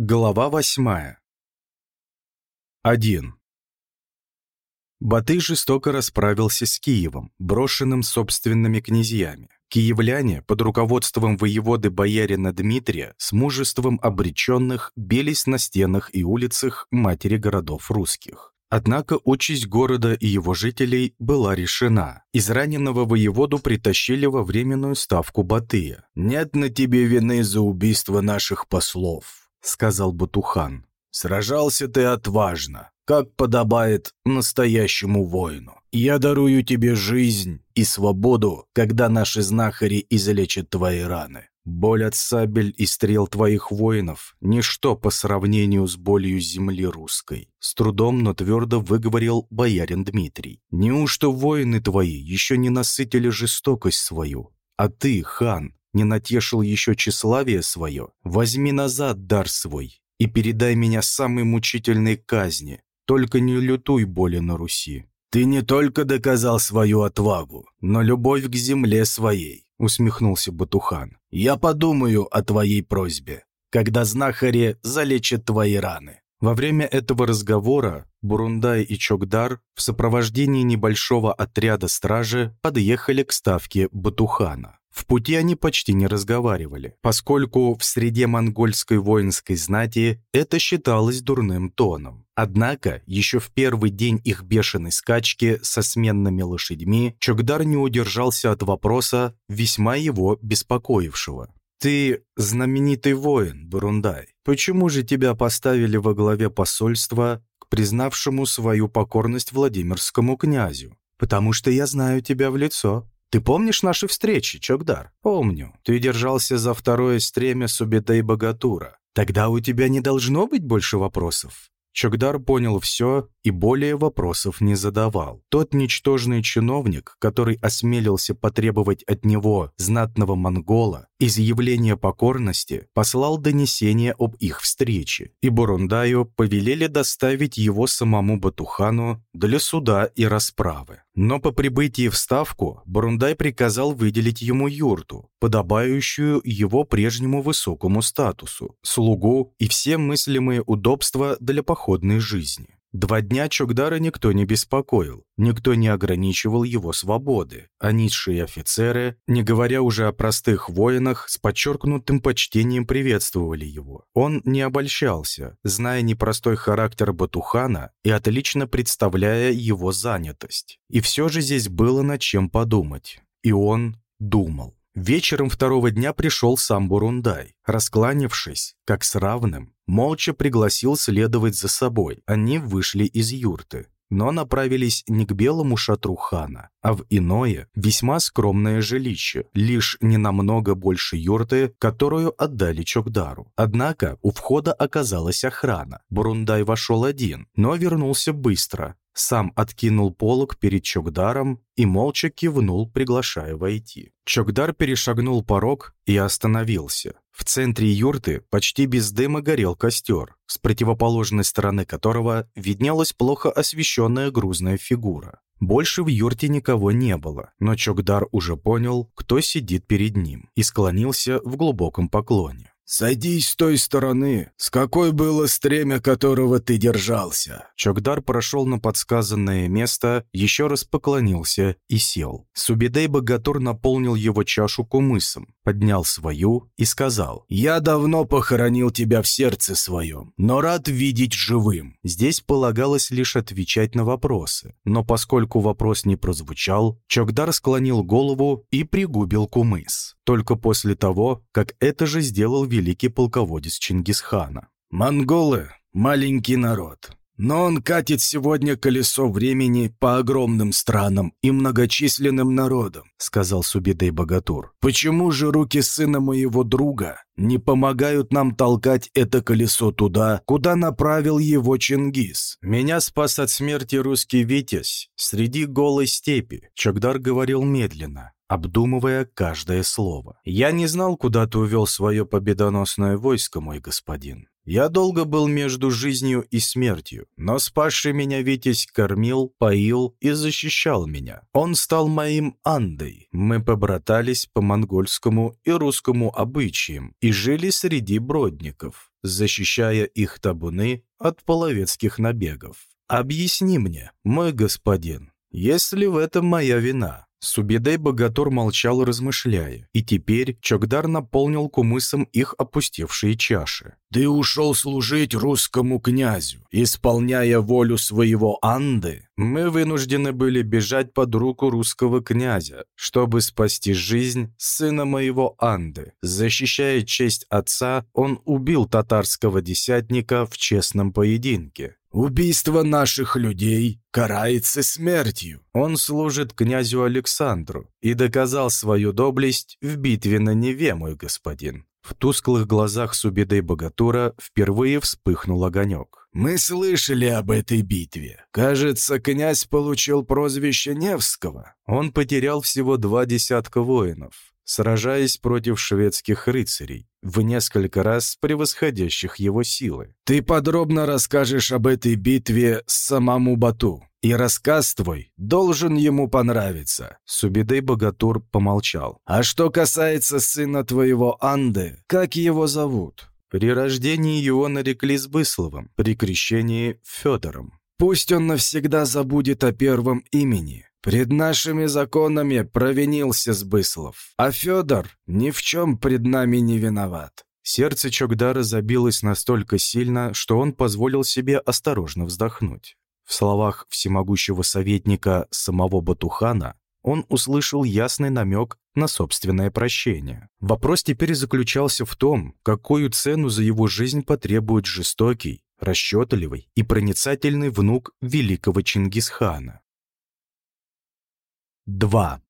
Глава восьмая. 1. Батый жестоко расправился с Киевом, брошенным собственными князьями. Киевляне под руководством воеводы боярина Дмитрия с мужеством обреченных бились на стенах и улицах матери городов русских. Однако участь города и его жителей была решена. Израненного воеводу притащили во временную ставку Батыя. «Нет на тебе вины за убийство наших послов», — сказал Батухан. «Сражался ты отважно, как подобает настоящему воину. Я дарую тебе жизнь и свободу, когда наши знахари излечат твои раны. Боль от сабель и стрел твоих воинов – ничто по сравнению с болью земли русской. С трудом, но твердо выговорил боярин Дмитрий. Неужто воины твои еще не насытили жестокость свою? А ты, хан, не натешил еще тщеславие свое, возьми назад дар свой и передай меня самой мучительной казни, только не лютуй боли на Руси. Ты не только доказал свою отвагу, но любовь к земле своей, усмехнулся Батухан. Я подумаю о твоей просьбе, когда знахари залечат твои раны. Во время этого разговора Бурундай и Чокдар в сопровождении небольшого отряда стражи подъехали к ставке Батухана. В пути они почти не разговаривали, поскольку в среде монгольской воинской знати это считалось дурным тоном. Однако, еще в первый день их бешеной скачки со сменными лошадьми, Чокдар не удержался от вопроса, весьма его беспокоившего. «Ты знаменитый воин, Бурундай. Почему же тебя поставили во главе посольства к признавшему свою покорность Владимирскому князю? Потому что я знаю тебя в лицо. Ты помнишь наши встречи, Чокдар? Помню. Ты держался за второе стремя Субита Богатура. Тогда у тебя не должно быть больше вопросов. Чокдар понял все и более вопросов не задавал. Тот ничтожный чиновник, который осмелился потребовать от него знатного монгола изъявления покорности, послал донесение об их встрече, и Бурундаю повелели доставить его самому Батухану для суда и расправы. Но по прибытии в Ставку Бурундай приказал выделить ему юрту, подобающую его прежнему высокому статусу, слугу и все мыслимые удобства для походной жизни. Два дня Чокдара никто не беспокоил, никто не ограничивал его свободы, а низшие офицеры, не говоря уже о простых воинах, с подчеркнутым почтением приветствовали его. Он не обольщался, зная непростой характер Батухана и отлично представляя его занятость. И все же здесь было над чем подумать. И он думал. Вечером второго дня пришел сам Бурундай. Раскланившись, как с равным, молча пригласил следовать за собой. Они вышли из юрты, но направились не к белому шатру хана, а в иное, весьма скромное жилище, лишь не намного больше юрты, которую отдали Чокдару. Однако у входа оказалась охрана. Бурундай вошел один, но вернулся быстро, сам откинул полог перед Чокдаром и молча кивнул, приглашая войти. Чокдар перешагнул порог и остановился. В центре юрты почти без дыма горел костер, с противоположной стороны которого виднелась плохо освещенная грузная фигура. Больше в юрте никого не было, но Чокдар уже понял, кто сидит перед ним, и склонился в глубоком поклоне. «Садись с той стороны, с какой было стремя которого ты держался». Чокдар прошел на подсказанное место, еще раз поклонился и сел. Субидей Богатур наполнил его чашу кумысом, поднял свою и сказал, «Я давно похоронил тебя в сердце своем, но рад видеть живым». Здесь полагалось лишь отвечать на вопросы, но поскольку вопрос не прозвучал, Чокдар склонил голову и пригубил кумыс только после того, как это же сделал великий полководец Чингисхана. «Монголы – маленький народ, но он катит сегодня колесо времени по огромным странам и многочисленным народам», – сказал Субидей Богатур. «Почему же руки сына моего друга не помогают нам толкать это колесо туда, куда направил его Чингис? Меня спас от смерти русский витязь среди голой степи», – Чагдар говорил медленно обдумывая каждое слово. «Я не знал, куда ты увел свое победоносное войско, мой господин. Я долго был между жизнью и смертью, но спасший меня Витязь кормил, поил и защищал меня. Он стал моим Андой. Мы побратались по монгольскому и русскому обычаям и жили среди бродников, защищая их табуны от половецких набегов. Объясни мне, мой господин, есть ли в этом моя вина? Субедей Богатур молчал, размышляя, и теперь Чокдар наполнил кумысом их опустевшие чаши. «Ты ушел служить русскому князю, исполняя волю своего Анды. Мы вынуждены были бежать под руку русского князя, чтобы спасти жизнь сына моего Анды. Защищая честь отца, он убил татарского десятника в честном поединке. Убийство наших людей карается смертью. Он служит князю Александру и доказал свою доблесть в битве на Неве, мой господин». В тусклых глазах Субидей Богатура впервые вспыхнул огонек. «Мы слышали об этой битве. Кажется, князь получил прозвище Невского. Он потерял всего два десятка воинов сражаясь против шведских рыцарей, в несколько раз превосходящих его силы. «Ты подробно расскажешь об этой битве самому Бату, и рассказ твой должен ему понравиться». Субидей Богатур помолчал. «А что касается сына твоего Анды, как его зовут?» При рождении его нарекли Сбысловым, при крещении — Федором. «Пусть он навсегда забудет о первом имени, Пред нашими законами провинился Сбыслов, а Федор ни в чем пред нами не виноват». Сердце Чокдара забилось настолько сильно, что он позволил себе осторожно вздохнуть. В словах всемогущего советника самого Батухана он услышал ясный намек на собственное прощение. Вопрос теперь заключался в том, какую цену за его жизнь потребует жестокий, расчетливый и проницательный внук великого Чингисхана. 2.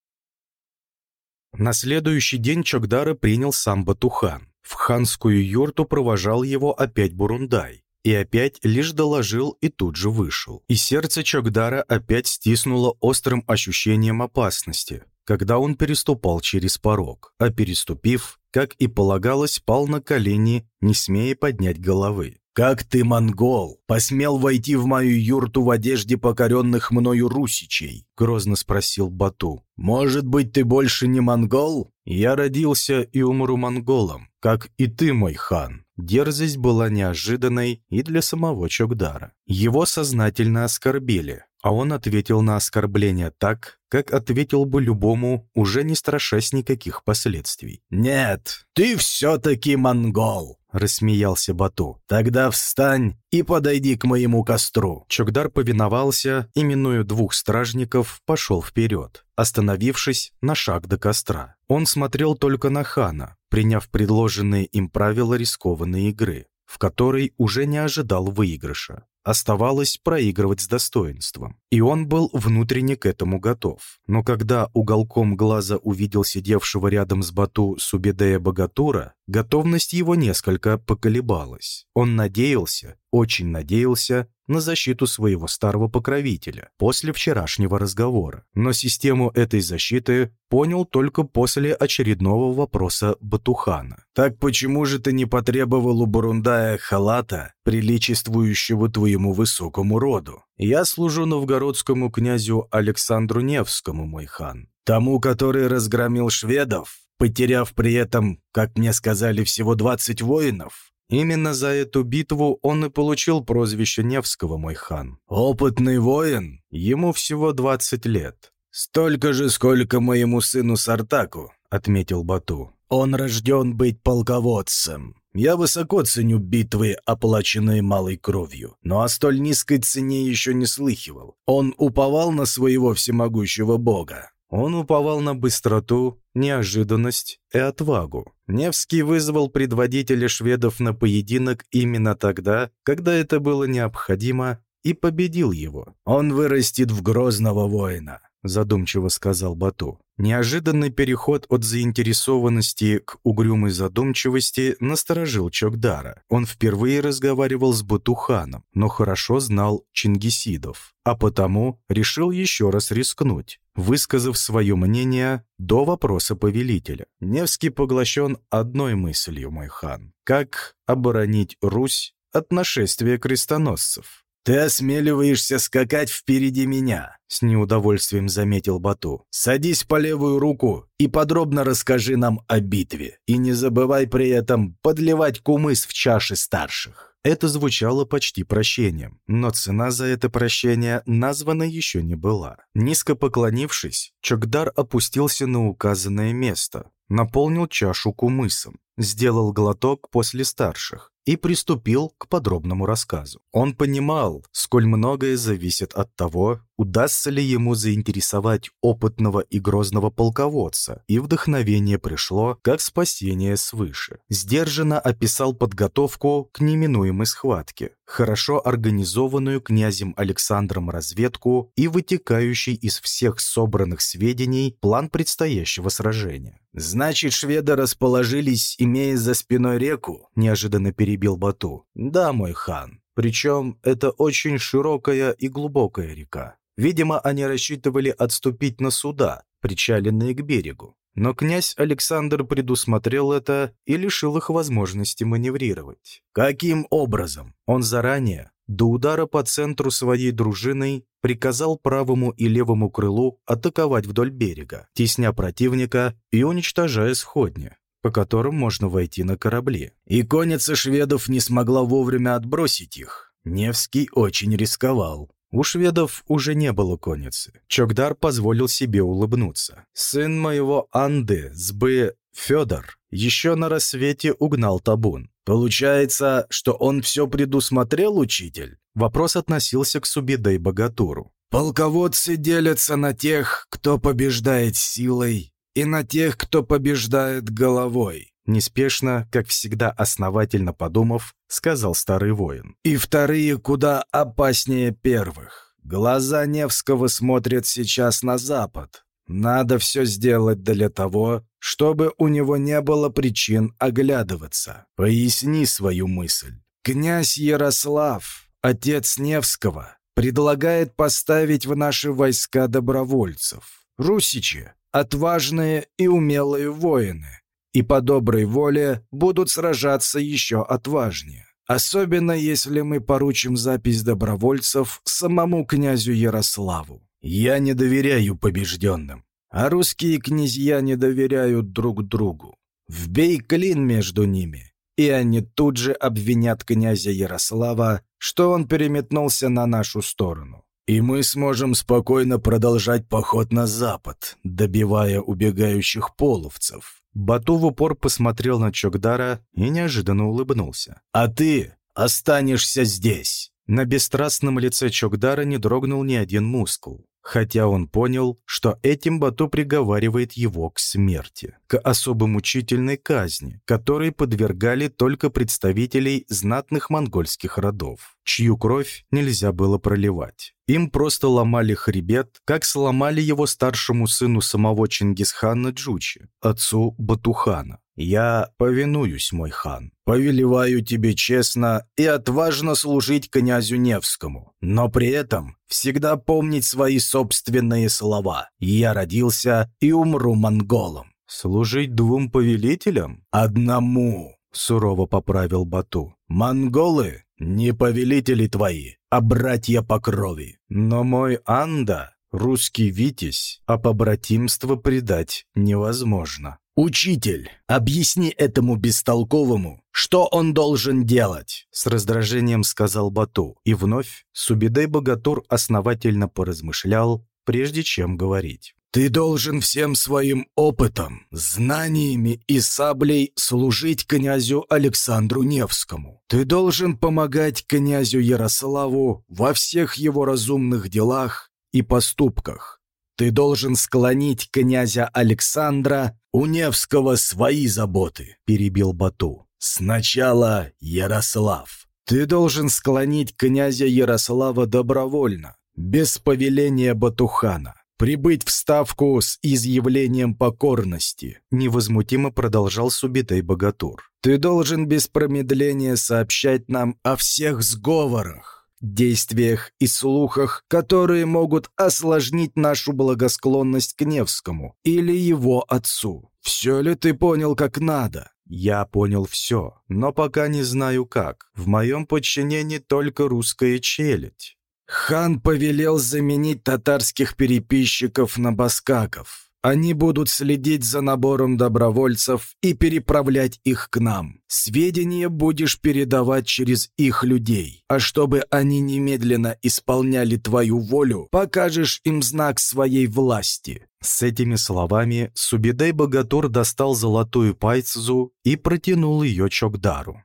На следующий день Чокдара принял сам Батухан. В ханскую юрту провожал его опять Бурундай. И опять лишь доложил и тут же вышел. И сердце Чокдара опять стиснуло острым ощущением опасности, когда он переступал через порог, а переступив, как и полагалось, пал на колени, не смея поднять головы. «Как ты, монгол, посмел войти в мою юрту в одежде покоренных мною русичей?» — грозно спросил Бату. «Может быть, ты больше не монгол?» «Я родился и умру монголом, как и ты, мой хан». Дерзость была неожиданной и для самого Чокдара. Его сознательно оскорбили, а он ответил на оскорбление так, как ответил бы любому, уже не страшась никаких последствий. «Нет, ты все-таки монгол!» — рассмеялся Бату. «Тогда встань и подойди к моему костру». Чокдар повиновался и, двух стражников, пошел вперед, остановившись на шаг до костра. Он смотрел только на хана, приняв предложенные им правила рискованной игры, в которой уже не ожидал выигрыша. Оставалось проигрывать с достоинством. И он был внутренне к этому готов. Но когда уголком глаза увидел сидевшего рядом с Бату Субедея Богатура, готовность его несколько поколебалась. Он надеялся, очень надеялся на защиту своего старого покровителя после вчерашнего разговора. Но систему этой защиты понял только после очередного вопроса Батухана. «Так почему же ты не потребовал у Бурундая халата, приличествующего твоему высокому роду? Я служу новгородскому князю Александру Невскому, мой хан, тому, который разгромил шведов, потеряв при этом, как мне сказали, всего 20 воинов». Именно за эту битву он и получил прозвище Невского, мой хан. Опытный воин, ему всего 20 лет. «Столько же, сколько моему сыну Сартаку», — отметил Бату. «Он рожден быть полководцем. Я высоко ценю битвы, оплаченные малой кровью, но о столь низкой цене еще не слыхивал. Он уповал на своего всемогущего бога. Он уповал на быстроту, неожиданность и отвагу. Невский вызвал предводителя шведов на поединок именно тогда, когда это было необходимо, и победил его. «Он вырастет в грозного воина», — задумчиво сказал Бату. Неожиданный переход от заинтересованности к угрюмой задумчивости насторожил Чокдара. Он впервые разговаривал с Батуханом, но хорошо знал чингисидов, а потому решил еще раз рискнуть, высказав свое мнение до вопроса повелителя. Невский поглощен одной мыслью, мой хан. Как оборонить Русь от нашествия крестоносцев. «Ты осмеливаешься скакать впереди меня», — с неудовольствием заметил Бату. «Садись по левую руку и подробно расскажи нам о битве. И не забывай при этом подливать кумыс в чаши старших». Это звучало почти прощением, но цена за это прощение названа еще не была. Низко поклонившись, Чокдар опустился на указанное место, наполнил чашу кумысом, сделал глоток после старших и приступил к подробному рассказу. Он понимал, сколь многое зависит от того, удастся ли ему заинтересовать опытного и грозного полководца, и вдохновение пришло, как спасение свыше. Сдержанно описал подготовку к неминуемой схватке, хорошо организованную князем Александром разведку и вытекающий из всех собранных сведений план предстоящего сражения. «Значит, шведы расположились, имея за спиной реку?» – неожиданно перебил Бату. «Да, мой хан. Причем это очень широкая и глубокая река. Видимо, они рассчитывали отступить на суда, причаленные к берегу. Но князь Александр предусмотрел это и лишил их возможности маневрировать. Каким образом? Он заранее, до удара по центру своей дружиной, приказал правому и левому крылу атаковать вдоль берега, тесня противника и уничтожая сходни, по которым можно войти на корабли. И конница шведов не смогла вовремя отбросить их. Невский очень рисковал. У шведов уже не было конницы. Чокдар позволил себе улыбнуться. Сын моего Анды, Сбы Федор, еще на рассвете угнал табун. Получается, что он все предусмотрел, учитель? Вопрос относился к Субидей Богатуру. Полководцы делятся на тех, кто побеждает силой, и на тех, кто побеждает головой. Неспешно, как всегда основательно подумав, сказал старый воин. «И вторые куда опаснее первых. Глаза Невского смотрят сейчас на запад. Надо все сделать для того, чтобы у него не было причин оглядываться. Поясни свою мысль. Князь Ярослав, отец Невского, предлагает поставить в наши войска добровольцев. Русичи — отважные и умелые воины, и по доброй воле будут сражаться еще отважнее. Особенно если мы поручим запись добровольцев самому князю Ярославу. Я не доверяю побежденным, а русские князья не доверяют друг другу. Вбей клин между ними, и они тут же обвинят князя Ярослава, что он переметнулся на нашу сторону. И мы сможем спокойно продолжать поход на запад, добивая убегающих половцев. Бату в упор посмотрел на Чокдара и неожиданно улыбнулся. «А ты останешься здесь!» На бесстрастном лице Чокдара не дрогнул ни один мускул хотя он понял, что этим Бату приговаривает его к смерти, к особо мучительной казни, которой подвергали только представителей знатных монгольских родов, чью кровь нельзя было проливать. Им просто ломали хребет, как сломали его старшему сыну самого Чингисхана Джучи, отцу Батухана. «Я повинуюсь, мой хан. Повелеваю тебе честно и отважно служить князю Невскому, но при этом всегда помнить свои собственные слова. Я родился и умру монголом». «Служить двум повелителям?» «Одному», — сурово поправил Бату. «Монголы не повелители твои, а братья по крови. Но мой Анда — русский витязь, а побратимство предать невозможно». «Учитель, объясни этому бестолковому, что он должен делать?» С раздражением сказал Бату, и вновь Субидей Богатур основательно поразмышлял, прежде чем говорить. «Ты должен всем своим опытом, знаниями и саблей служить князю Александру Невскому. Ты должен помогать князю Ярославу во всех его разумных делах и поступках. Ты должен склонить князя Александра, у Невского свои заботы», — перебил Бату. «Сначала Ярослав. Ты должен склонить князя Ярослава добровольно, без повеления Батухана, прибыть в Ставку с изъявлением покорности», — невозмутимо продолжал Субитай Богатур. «Ты должен без промедления сообщать нам о всех сговорах, действиях и слухах, которые могут осложнить нашу благосклонность к Невскому или его отцу. Все ли ты понял как надо? Я понял все, но пока не знаю как. В моем подчинении только русская челядь. Хан повелел заменить татарских переписчиков на баскаков. Они будут следить за набором добровольцев и переправлять их к нам. Сведения будешь передавать через их людей. А чтобы они немедленно исполняли твою волю, покажешь им знак своей власти». С этими словами Субидай Богатур достал золотую пайцзу и протянул ее Чокдару.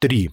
3.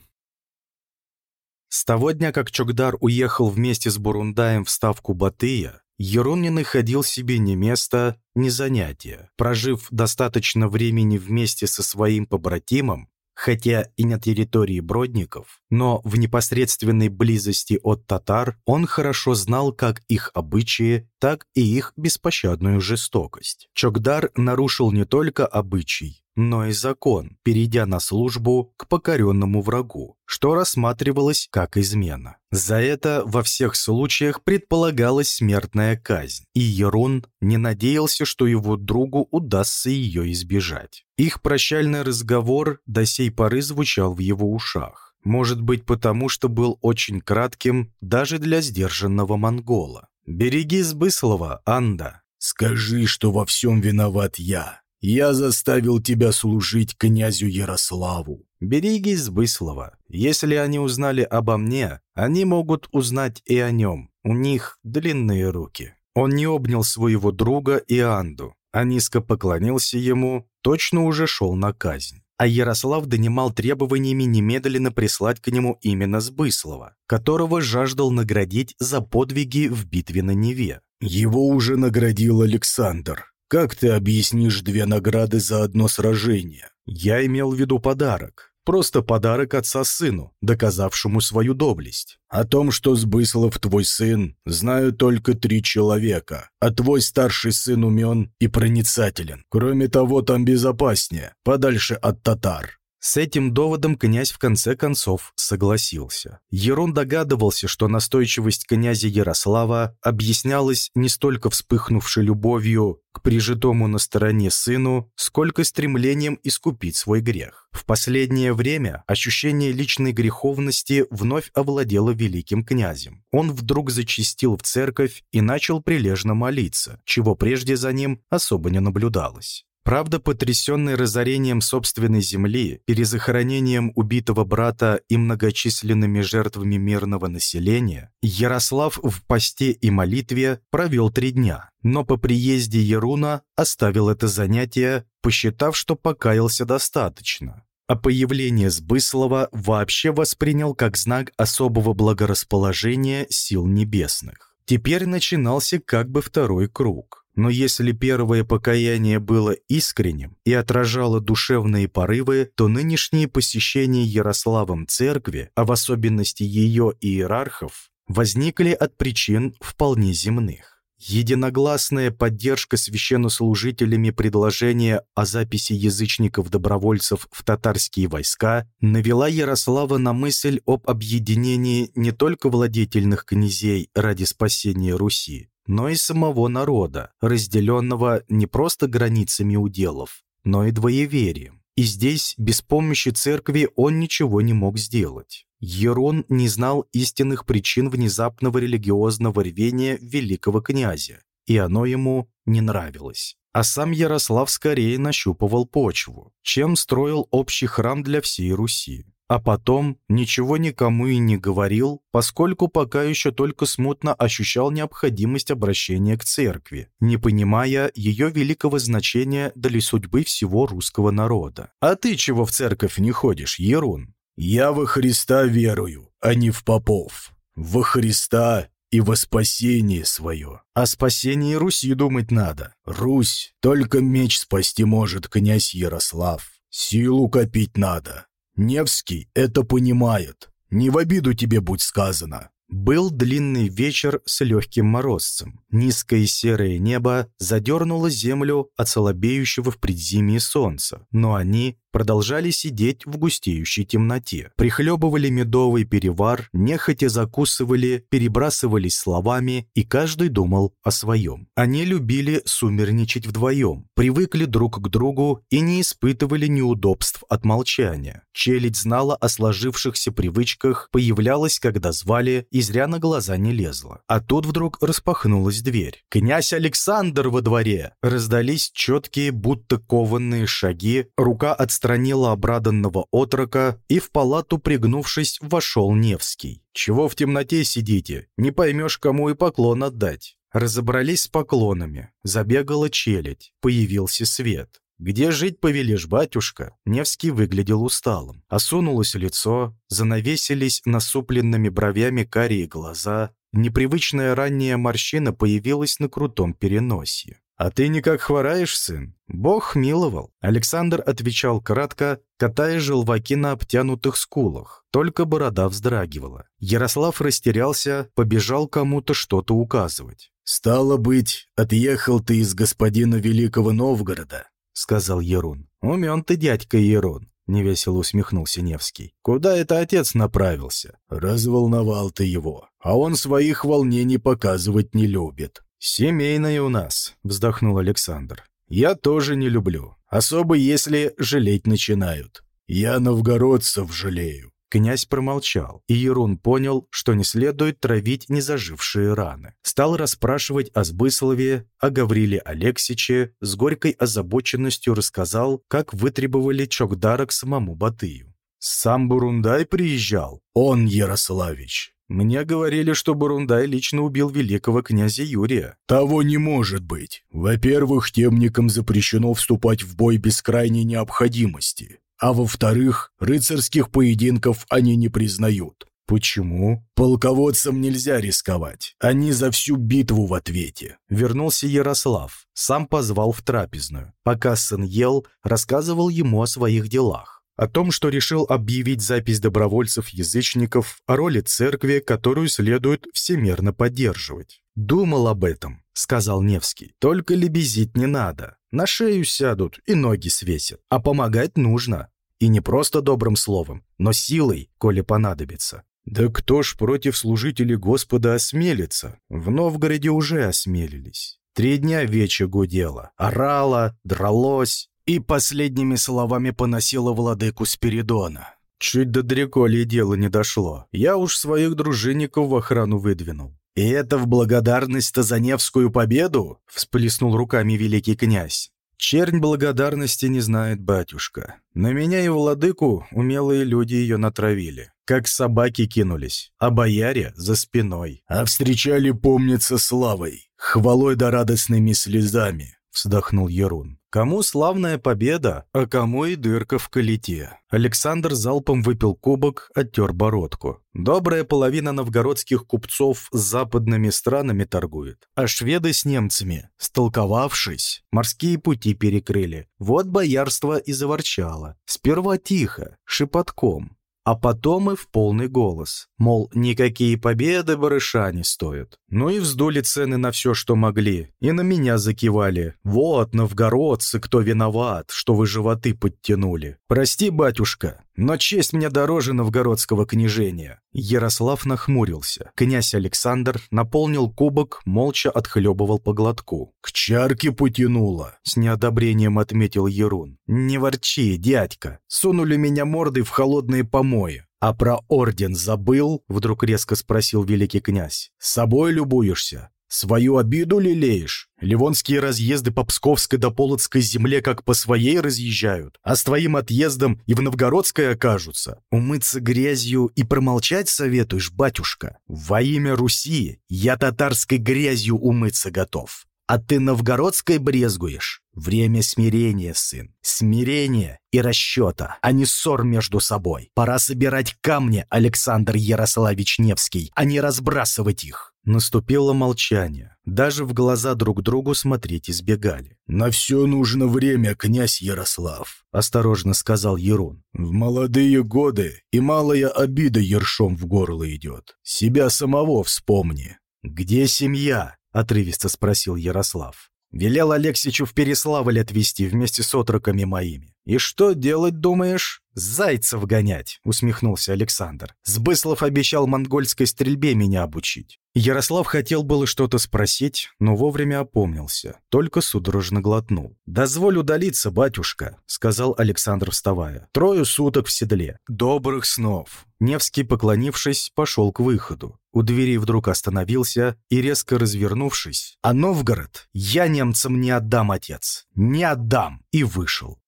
С того дня, как Чокдар уехал вместе с Бурундаем в ставку Батыя, Ерон не находил себе ни места, ни занятия. Прожив достаточно времени вместе со своим побратимом, хотя и на территории Бродников, но в непосредственной близости от татар он хорошо знал как их обычаи, так и их беспощадную жестокость. Чокдар нарушил не только обычай, но и закон, перейдя на службу к покоренному врагу, что рассматривалось как измена. За это во всех случаях предполагалась смертная казнь, и Ерун не надеялся, что его другу удастся ее избежать. Их прощальный разговор до сей поры звучал в его ушах. Может быть, потому что был очень кратким даже для сдержанного монгола. «Береги Сбыслова, Анда!» «Скажи, что во всем виноват я!» Я заставил тебя служить князю Ярославу». «Берегись, Сбыслова. Если они узнали обо мне, они могут узнать и о нем. У них длинные руки». Он не обнял своего друга Ианду, а низко поклонился ему, точно уже шел на казнь. А Ярослав донимал требованиями немедленно прислать к нему именно Сбыслова, которого жаждал наградить за подвиги в битве на Неве. «Его уже наградил Александр», как ты объяснишь две награды за одно сражение? Я имел в виду подарок. Просто подарок отца сыну, доказавшему свою доблесть. О том, что Сбыслов твой сын, знают только три человека, а твой старший сын умен и проницателен. Кроме того, там безопаснее, подальше от татар. С этим доводом князь в конце концов согласился. Ерон догадывался, что настойчивость князя Ярослава объяснялась не столько вспыхнувшей любовью к прижитому на стороне сыну, сколько стремлением искупить свой грех. В последнее время ощущение личной греховности вновь овладело великим князем. Он вдруг зачастил в церковь и начал прилежно молиться, чего прежде за ним особо не наблюдалось. Правда, потрясенный разорением собственной земли, перезахоронением убитого брата и многочисленными жертвами мирного населения, Ярослав в посте и молитве провел три дня, но по приезде Еруна оставил это занятие, посчитав, что покаялся достаточно. А появление Сбыслова вообще воспринял как знак особого благорасположения сил небесных. Теперь начинался как бы второй круг. Но если первое покаяние было искренним и отражало душевные порывы, то нынешние посещения Ярославом церкви, а в особенности ее иерархов, возникли от причин вполне земных. Единогласная поддержка священнослужителями предложения о записи язычников-добровольцев в татарские войска навела Ярослава на мысль об объединении не только владетельных князей ради спасения Руси, но и самого народа, разделенного не просто границами уделов, но и двоеверием. И здесь, без помощи церкви, он ничего не мог сделать. Ерон не знал истинных причин внезапного религиозного рвения великого князя, и оно ему не нравилось. А сам Ярослав скорее нащупывал почву, чем строил общий храм для всей Руси а потом ничего никому и не говорил, поскольку пока еще только смутно ощущал необходимость обращения к церкви, не понимая ее великого значения для судьбы всего русского народа. «А ты чего в церковь не ходишь, Ерун?» «Я во Христа верую, а не в попов. Во Христа и во спасение свое. О спасении Руси думать надо. Русь только меч спасти может князь Ярослав. Силу копить надо. Невский это понимает. Не в обиду тебе будь сказано. Был длинный вечер с легким морозцем. Низкое серое небо задернуло землю от слабеющего в предзимии солнца, но они продолжали сидеть в густеющей темноте. Прихлебывали медовый перевар, нехотя закусывали, перебрасывались словами, и каждый думал о своем. Они любили сумерничать вдвоем, привыкли друг к другу и не испытывали неудобств от молчания. Челядь знала о сложившихся привычках, появлялась, когда звали, и зря на глаза не лезла. А тут вдруг распахнулась дверь. «Князь Александр во дворе!» Раздались четкие, будто кованные шаги, рука отстранила обраданного отрока, и в палату, пригнувшись, вошел Невский. «Чего в темноте сидите? Не поймешь, кому и поклон отдать». Разобрались с поклонами, забегала челядь, появился свет. «Где жить повелишь, батюшка?» Невский выглядел усталым. Осунулось лицо, занавесились насупленными бровями карие глаза, непривычная ранняя морщина появилась на крутом переносе. «А ты никак хвораешь, сын?» «Бог миловал». Александр отвечал кратко, катая желваки на обтянутых скулах. Только борода вздрагивала. Ярослав растерялся, побежал кому-то что-то указывать. «Стало быть, отъехал ты из господина Великого Новгорода», — сказал Ерун. «Умен ты, дядька Ерун», — невесело усмехнулся Невский. «Куда это отец направился?» «Разволновал ты его, а он своих волнений показывать не любит». «Семейное у нас», — вздохнул Александр. «Я тоже не люблю, особо если жалеть начинают». «Я новгородцев жалею». Князь промолчал, и Ерун понял, что не следует травить незажившие раны. Стал расспрашивать о Сбыслове, о Гавриле Алексиче, с горькой озабоченностью рассказал, как вытребовали Чокдара к самому Батыю. «Сам Бурундай приезжал?» «Он, Ярославич. Мне говорили, что Бурундай лично убил великого князя Юрия. Того не может быть. Во-первых, темникам запрещено вступать в бой без крайней необходимости. А во-вторых, рыцарских поединков они не признают. Почему? Полководцам нельзя рисковать. Они за всю битву в ответе. Вернулся Ярослав. Сам позвал в трапезную. Пока сын ел, рассказывал ему о своих делах о том, что решил объявить запись добровольцев-язычников, о роли церкви, которую следует всемерно поддерживать. «Думал об этом», — сказал Невский. «Только лебезить не надо. На шею сядут и ноги свесят. А помогать нужно. И не просто добрым словом, но силой, коли понадобится. Да кто ж против служителей Господа осмелится? В Новгороде уже осмелились. Три дня вече гудело, орало, дралось, и последними словами поносила владыку Спиридона. Чуть до Дреколья дело не дошло. Я уж своих дружинников в охрану выдвинул. «И это в благодарность-то за Невскую победу?» — всплеснул руками великий князь. «Чернь благодарности не знает батюшка. На меня и владыку умелые люди ее натравили. Как собаки кинулись, а бояре за спиной. А встречали, помнится, славой, хвалой да радостными слезами», — вздохнул Ерун. Кому славная победа, а кому и дырка в колите. Александр залпом выпил кубок, оттер бородку. Добрая половина новгородских купцов с западными странами торгует, а шведы с немцами, столковавшись, морские пути перекрыли. Вот боярство и заворчало. Сперва тихо, шепотком, а потом и в полный голос. Мол, никакие победы барыша не стоят. Ну и вздули цены на все, что могли. И на меня закивали. Вот, новгородцы, кто виноват, что вы животы подтянули. Прости, батюшка, но честь мне дороже новгородского княжения». Ярослав нахмурился. Князь Александр наполнил кубок, молча отхлебывал по глотку. «К чарке потянуло», — с неодобрением отметил Ерун. «Не ворчи, дядька. Сунули меня мордой в холодные помои. «А про орден забыл?» — вдруг резко спросил великий князь. «С собой любуешься? Свою обиду лелеешь? Ливонские разъезды по Псковской до Полоцкой земле как по своей разъезжают, а с твоим отъездом и в Новгородской окажутся. Умыться грязью и промолчать советуешь, батюшка? Во имя Руси я татарской грязью умыться готов. А ты новгородской брезгуешь? Время смирения, сын. Смирения и расчета, а не ссор между собой. Пора собирать камни, Александр Ярославич Невский, а не разбрасывать их. Наступило молчание. Даже в глаза друг другу смотреть избегали. «На все нужно время, князь Ярослав», — осторожно сказал Ерун. «В молодые годы и малая обида ершом в горло идет. Себя самого вспомни». «Где семья?» отрывисто спросил Ярослав. Велел Алексичу в Переславль отвезти вместе с отроками моими. «И что делать, думаешь?» «Зайцев гонять», — усмехнулся Александр. «Сбыслов обещал монгольской стрельбе меня обучить». Ярослав хотел было что-то спросить, но вовремя опомнился, только судорожно глотнул. «Дозволь удалиться, батюшка», — сказал Александр, вставая. «Трое суток в седле». «Добрых снов». Невский, поклонившись, пошел к выходу. У двери вдруг остановился и, резко развернувшись, «А Новгород я немцам не отдам, отец, не отдам!» и вышел.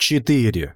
4.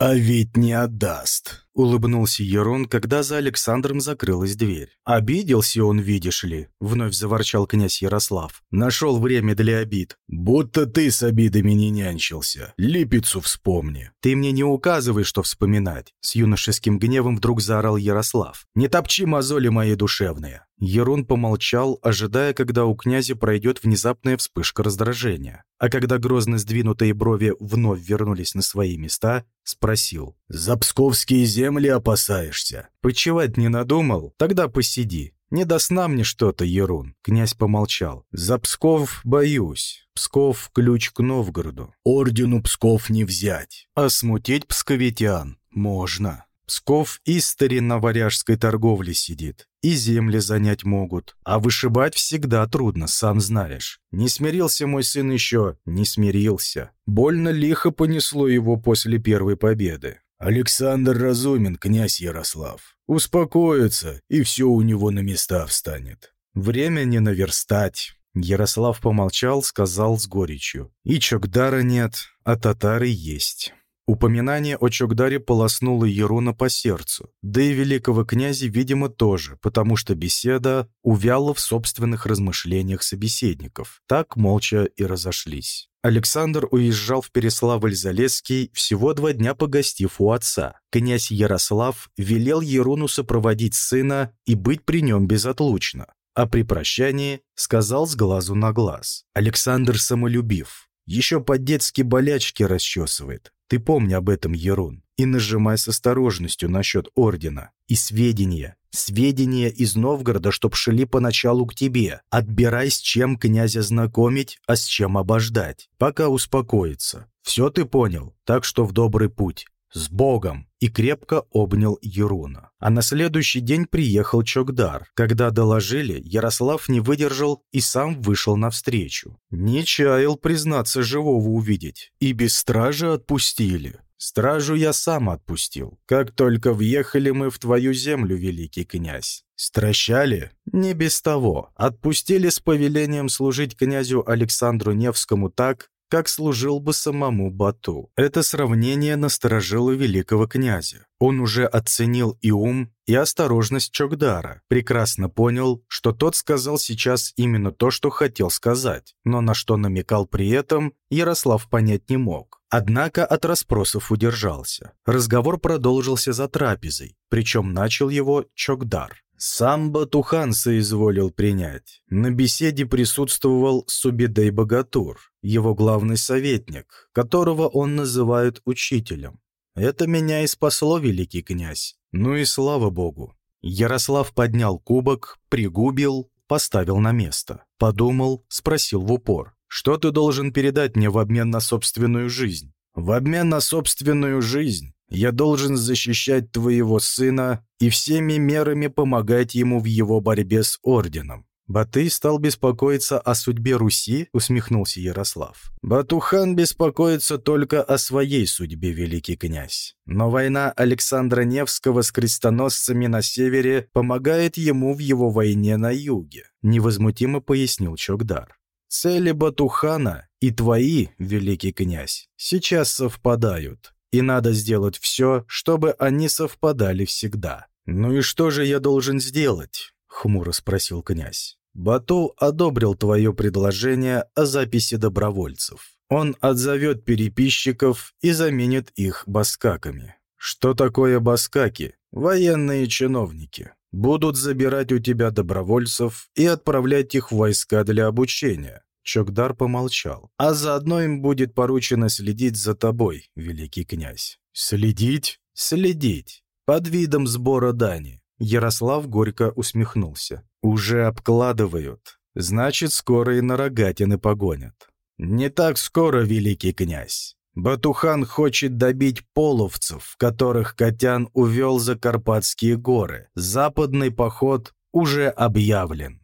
«А ведь не отдаст», — улыбнулся Ерон, когда за Александром закрылась дверь. «Обиделся он, видишь ли», — вновь заворчал князь Ярослав. «Нашел время для обид». «Будто ты с обидами не нянчился. Липицу вспомни». «Ты мне не указывай, что вспоминать», — с юношеским гневом вдруг заорал Ярослав. «Не топчи мозоли мои душевные». Ерун помолчал, ожидая, когда у князя пройдет внезапная вспышка раздражения. А когда грозно сдвинутые брови вновь вернулись на свои места, спросил. «За псковские земли опасаешься?» «Почевать не надумал? Тогда посиди. Не до сна мне что-то, Ерун». Князь помолчал. «За Псков боюсь. Псков – ключ к Новгороду. Ордену Псков не взять. А смутить псковитян можно». Псков истори на варяжской торговле сидит, и земли занять могут. А вышибать всегда трудно, сам знаешь. Не смирился мой сын еще, не смирился. Больно лихо понесло его после первой победы. Александр разумен, князь Ярослав. Успокоится, и все у него на места встанет. Время не наверстать. Ярослав помолчал, сказал с горечью. И Чокдара нет, а татары есть. Упоминание о Чокдаре полоснуло Ерона по сердцу, да и великого князя, видимо, тоже, потому что беседа увяла в собственных размышлениях собеседников. Так молча и разошлись. Александр уезжал в Переславль-Залесский, всего два дня погостив у отца. Князь Ярослав велел Еруну сопроводить сына и быть при нем безотлучно. А при прощании сказал с глазу на глаз. Александр самолюбив. Еще по-детски болячки расчесывает. Ты помни об этом, Ерун, и нажимай с осторожностью насчет ордена. И сведения, сведения из Новгорода, чтоб шли поначалу к тебе. Отбирай, с чем князя знакомить, а с чем обождать, пока успокоится. Все ты понял, так что в добрый путь. «С Богом!» и крепко обнял Еруна. А на следующий день приехал Чокдар. Когда доложили, Ярослав не выдержал и сам вышел навстречу. Не чаял, признаться, живого увидеть. И без стражи отпустили. Стражу я сам отпустил. Как только въехали мы в твою землю, великий князь. Стращали? Не без того. Отпустили с повелением служить князю Александру Невскому так, как служил бы самому Бату. Это сравнение насторожило великого князя. Он уже оценил и ум, и осторожность Чокдара, прекрасно понял, что тот сказал сейчас именно то, что хотел сказать, но на что намекал при этом, Ярослав понять не мог. Однако от расспросов удержался. Разговор продолжился за трапезой, причем начал его Чокдар. Сам Батухан соизволил принять. На беседе присутствовал Субидей Богатур, его главный советник, которого он называет учителем. Это меня и спасло, великий князь. Ну и слава богу. Ярослав поднял кубок, пригубил, поставил на место. Подумал, спросил в упор. «Что ты должен передать мне в обмен на собственную жизнь?» «В обмен на собственную жизнь я должен защищать твоего сына и всеми мерами помогать ему в его борьбе с орденом. «Батый стал беспокоиться о судьбе Руси?» — усмехнулся Ярослав. «Батухан беспокоится только о своей судьбе, великий князь. Но война Александра Невского с крестоносцами на севере помогает ему в его войне на юге», — невозмутимо пояснил Чокдар. «Цели Батухана и твои, великий князь, сейчас совпадают и надо сделать все, чтобы они совпадали всегда. «Ну и что же я должен сделать?» — хмуро спросил князь. «Бату одобрил твое предложение о записи добровольцев. Он отзовет переписчиков и заменит их баскаками. Что такое баскаки? Военные чиновники. Будут забирать у тебя добровольцев и отправлять их в войска для обучения. Чокдар помолчал. «А заодно им будет поручено следить за тобой, великий князь». «Следить?» «Следить. Под видом сбора дани». Ярослав горько усмехнулся. «Уже обкладывают. Значит, скоро и на рогатины погонят». «Не так скоро, великий князь. Батухан хочет добить половцев, которых Котян увел за Карпатские горы. Западный поход уже объявлен».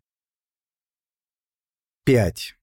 5.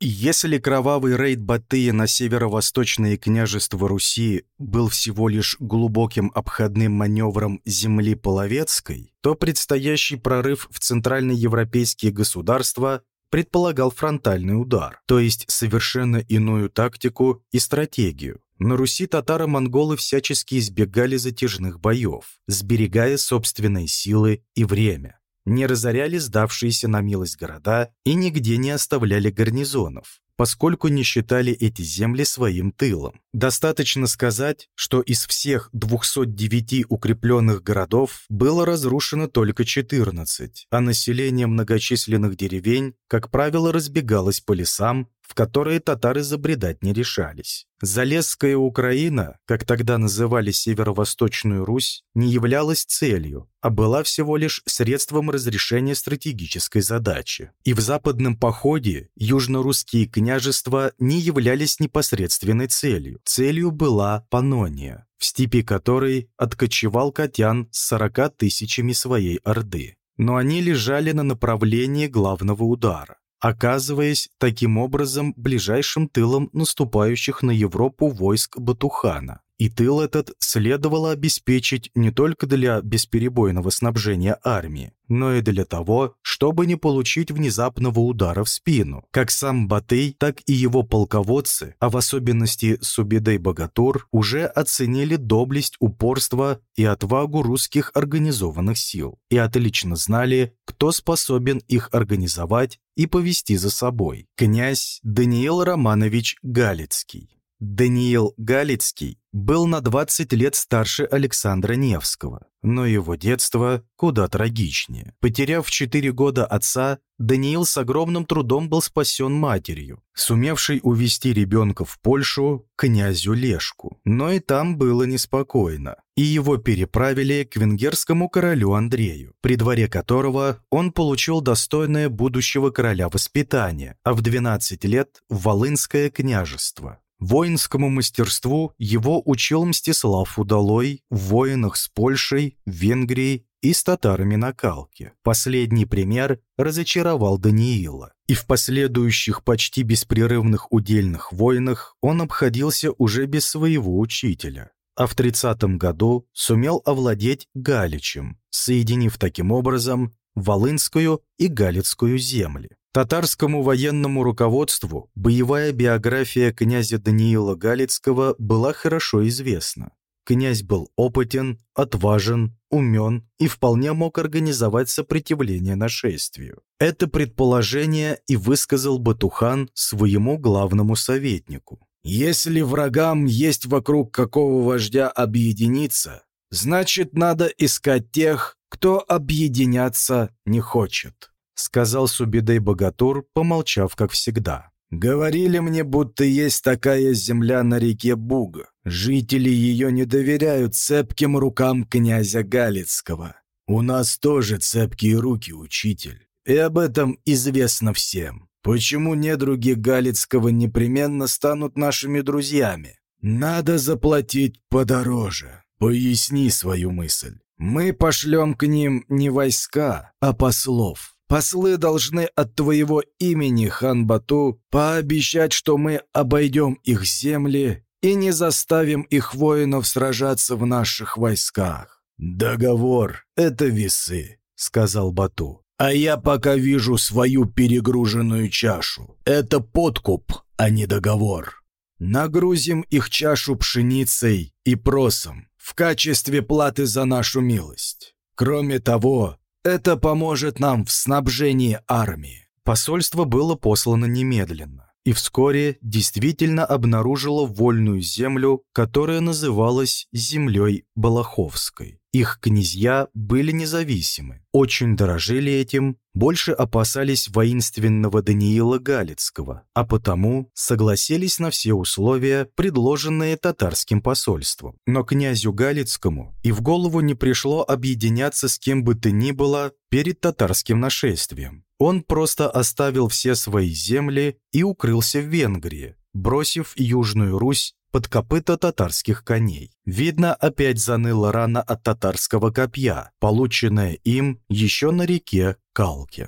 Если кровавый рейд Батыя на северо-восточное княжество Руси был всего лишь глубоким обходным маневром земли Половецкой, то предстоящий прорыв в центральноевропейские государства предполагал фронтальный удар, то есть совершенно иную тактику и стратегию. На Руси татаро-монголы всячески избегали затяжных боев, сберегая собственные силы и время не разоряли сдавшиеся на милость города и нигде не оставляли гарнизонов, поскольку не считали эти земли своим тылом. Достаточно сказать, что из всех 209 укрепленных городов было разрушено только 14, а население многочисленных деревень, как правило, разбегалось по лесам, в которые татары забредать не решались. Залесская Украина, как тогда называли Северо-Восточную Русь, не являлась целью, а была всего лишь средством разрешения стратегической задачи. И в западном походе южно-русские княжества не являлись непосредственной целью. Целью была Панония, в степи которой откочевал Катян с 40 тысячами своей орды. Но они лежали на направлении главного удара оказываясь таким образом ближайшим тылом наступающих на Европу войск Батухана. И тыл этот следовало обеспечить не только для бесперебойного снабжения армии, но и для того, чтобы не получить внезапного удара в спину. Как сам Батый, так и его полководцы, а в особенности Субидей Богатур, уже оценили доблесть, упорство и отвагу русских организованных сил и отлично знали, кто способен их организовать и повести за собой. Князь Даниил Романович Галицкий. Даниил Галицкий был на 20 лет старше Александра Невского, но его детство куда трагичнее. Потеряв 4 года отца, Даниил с огромным трудом был спасен матерью, сумевшей увести ребенка в Польшу князю Лешку. Но и там было неспокойно, и его переправили к венгерскому королю Андрею, при дворе которого он получил достойное будущего короля воспитание, а в 12 лет – Волынское княжество. Воинскому мастерству его учил Мстислав Удалой в воинах с Польшей, Венгрией и с татарами на Калке. Последний пример разочаровал Даниила, и в последующих почти беспрерывных удельных войнах он обходился уже без своего учителя а в 30 году сумел овладеть Галичем, соединив таким образом Волынскую и Галицкую земли. Татарскому военному руководству боевая биография князя Даниила Галицкого была хорошо известна. Князь был опытен, отважен, умен и вполне мог организовать сопротивление нашествию. Это предположение и высказал Батухан своему главному советнику. «Если врагам есть вокруг какого вождя объединиться, значит, надо искать тех, кто объединяться не хочет». — сказал Субидей Богатур, помолчав, как всегда. «Говорили мне, будто есть такая земля на реке Буга. Жители ее не доверяют цепким рукам князя Галицкого. У нас тоже цепкие руки, учитель. И об этом известно всем. Почему недруги Галицкого непременно станут нашими друзьями? Надо заплатить подороже. Поясни свою мысль. Мы пошлем к ним не войска, а послов. Послы должны от твоего имени, хан Бату, пообещать, что мы обойдем их земли и не заставим их воинов сражаться в наших войсках. Договор — это весы, — сказал Бату. А я пока вижу свою перегруженную чашу. Это подкуп, а не договор. Нагрузим их чашу пшеницей и просом в качестве платы за нашу милость. Кроме того, это поможет нам в снабжении армии». Посольство было послано немедленно и вскоре действительно обнаружило вольную землю, которая называлась землей Балаховской. Их князья были независимы, очень дорожили этим, больше опасались воинственного Даниила Галицкого, а потому согласились на все условия, предложенные татарским посольством. Но князю Галицкому и в голову не пришло объединяться с кем бы то ни было перед татарским нашествием. Он просто оставил все свои земли и укрылся в Венгрии, бросив Южную Русь под копыта татарских коней. Видно, опять заныла рана от татарского копья, полученная им еще на реке Калке.